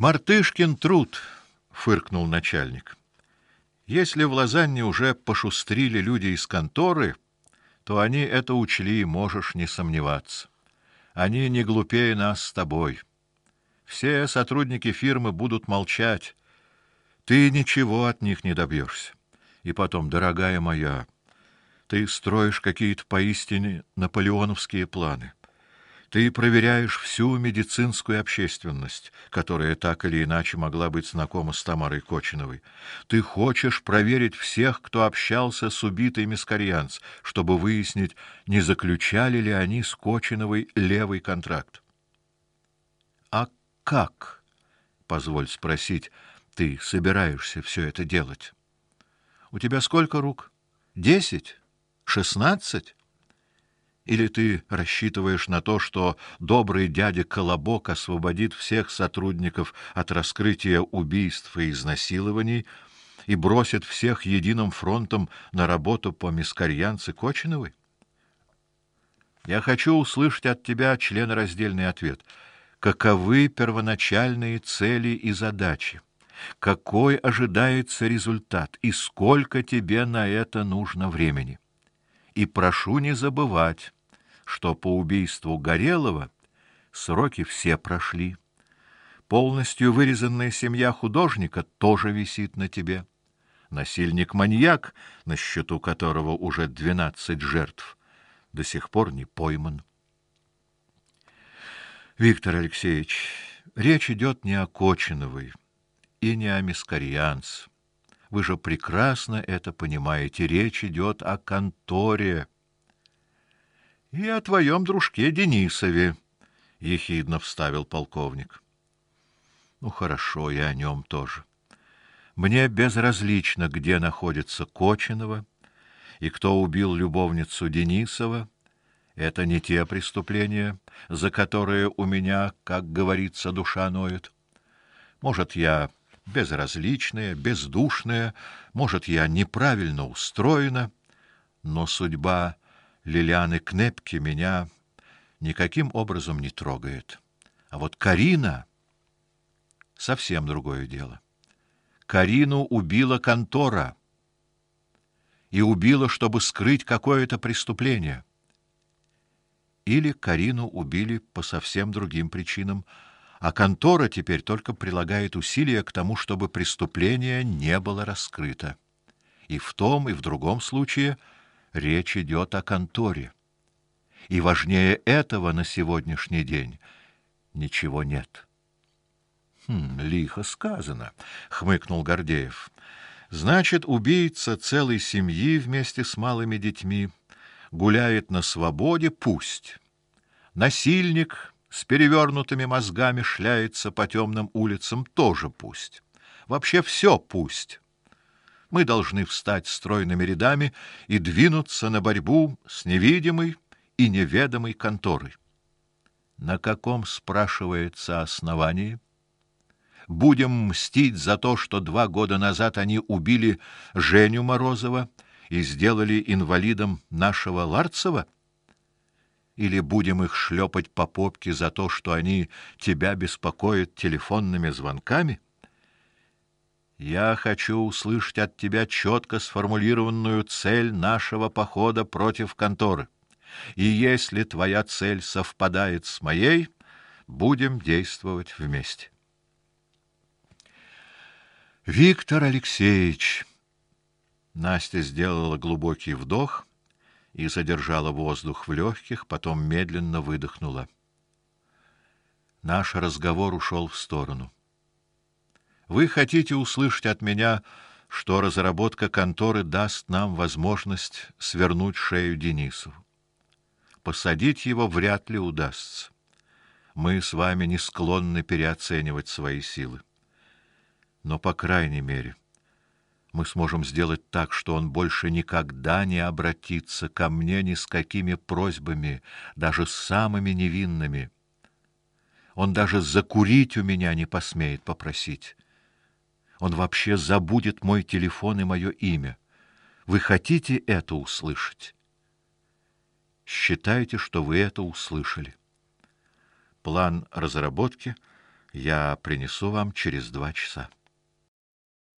Мартышкин труд, фыркнул начальник. Если в Лозанне уже пошустрили люди из конторы, то они это учли, можешь не сомневаться. Они не глупее нас с тобой. Все сотрудники фирмы будут молчать. Ты ничего от них не добьешься. И потом, дорогая моя, ты строишь какие-то поистине наполеоновские планы. Ты проверяешь всю медицинскую общественность, которая так или иначе могла быть знакома с Тамарой Кочиновой. Ты хочешь проверить всех, кто общался с убитой Мискарьянц, чтобы выяснить, не заключали ли они с Кочиновой левый контракт. А как, позволь спросить, ты собираешься все это делать? У тебя сколько рук? Десять? Шестнадцать? Или ты рассчитываешь на то, что добрый дядя Колобок освободит всех сотрудников от раскрытия убийств и изнасилований и бросит всех единым фронтом на работу по Мискарьянце Кочиновой? Я хочу услышать от тебя членораздельный ответ. Каковы первоначальные цели и задачи? Какой ожидается результат и сколько тебе на это нужно времени? И прошу не забывать, что по убийству Горелого сроки все прошли. Полностью вырезанная семья художника тоже висит на тебе. Насильник-маньяк, на счету которого уже двенадцать жертв, до сих пор не пойман. Виктор Алексеевич, речь идет не о Кочиновой и не о Мискарьянц. Вы же прекрасно это понимаете. Речь идет о конторе и о твоем дружке Денисове, ехидно вставил полковник. Ну хорошо, и о нем тоже. Мне безразлично, где находится Кочинова и кто убил любовницу Денисова. Это не те преступления, за которые у меня, как говорится, душа ноет. Может, я безразличная, бездушная, может, я неправильно устроена, но судьба Лилианы Кнепки меня никаким образом не трогает. А вот Карина совсем другое дело. Карину убила контора. И убила, чтобы скрыть какое-то преступление. Или Карину убили по совсем другим причинам, а контора теперь только прилагает усилия к тому, чтобы преступление не было раскрыто. И в том, и в другом случае – речь идет о конторе. И важнее этого на сегодняшний день ничего нет. Хм, лихо сказано, хмыкнул Гордеев. Значит, убийца целой семьи вместе с малыми детьми гуляет на свободе, пусть. Насильник с перевернутыми мозгами шляется по темным улицам, тоже пусть. Вообще все пусть мы должны встать стройными рядами и двинуться на борьбу с невидимой и неведомой конторой. На каком спрашивается основании? Будем мстить за то, что два года назад они убили Женю Морозова и сделали инвалидом нашего Ларцева? Или будем их шлепать по попке за то, что они тебя беспокоят телефонными звонками? Я хочу услышать от тебя четко сформулированную цель нашего похода против конторы. И если твоя цель совпадает с моей, будем действовать вместе. Виктор Алексеевич Настя сделала глубокий вдох и задержала воздух в легких, потом медленно выдохнула. Наш разговор ушел в сторону. Вы хотите услышать от меня, что разработка конторы даст нам возможность свернуть шею Денисову. Посадить его вряд ли удастся. Мы с вами не склонны переоценивать свои силы. Но по крайней мере мы сможем сделать так, что он больше никогда не обратится ко мне ни с какими просьбами, даже самыми невинными. Он даже закурить у меня не посмеет попросить. Он вообще забудет мой телефон и мое имя. Вы хотите это услышать? Считайте, что вы это услышали. План разработки Я принесу вам через два часа.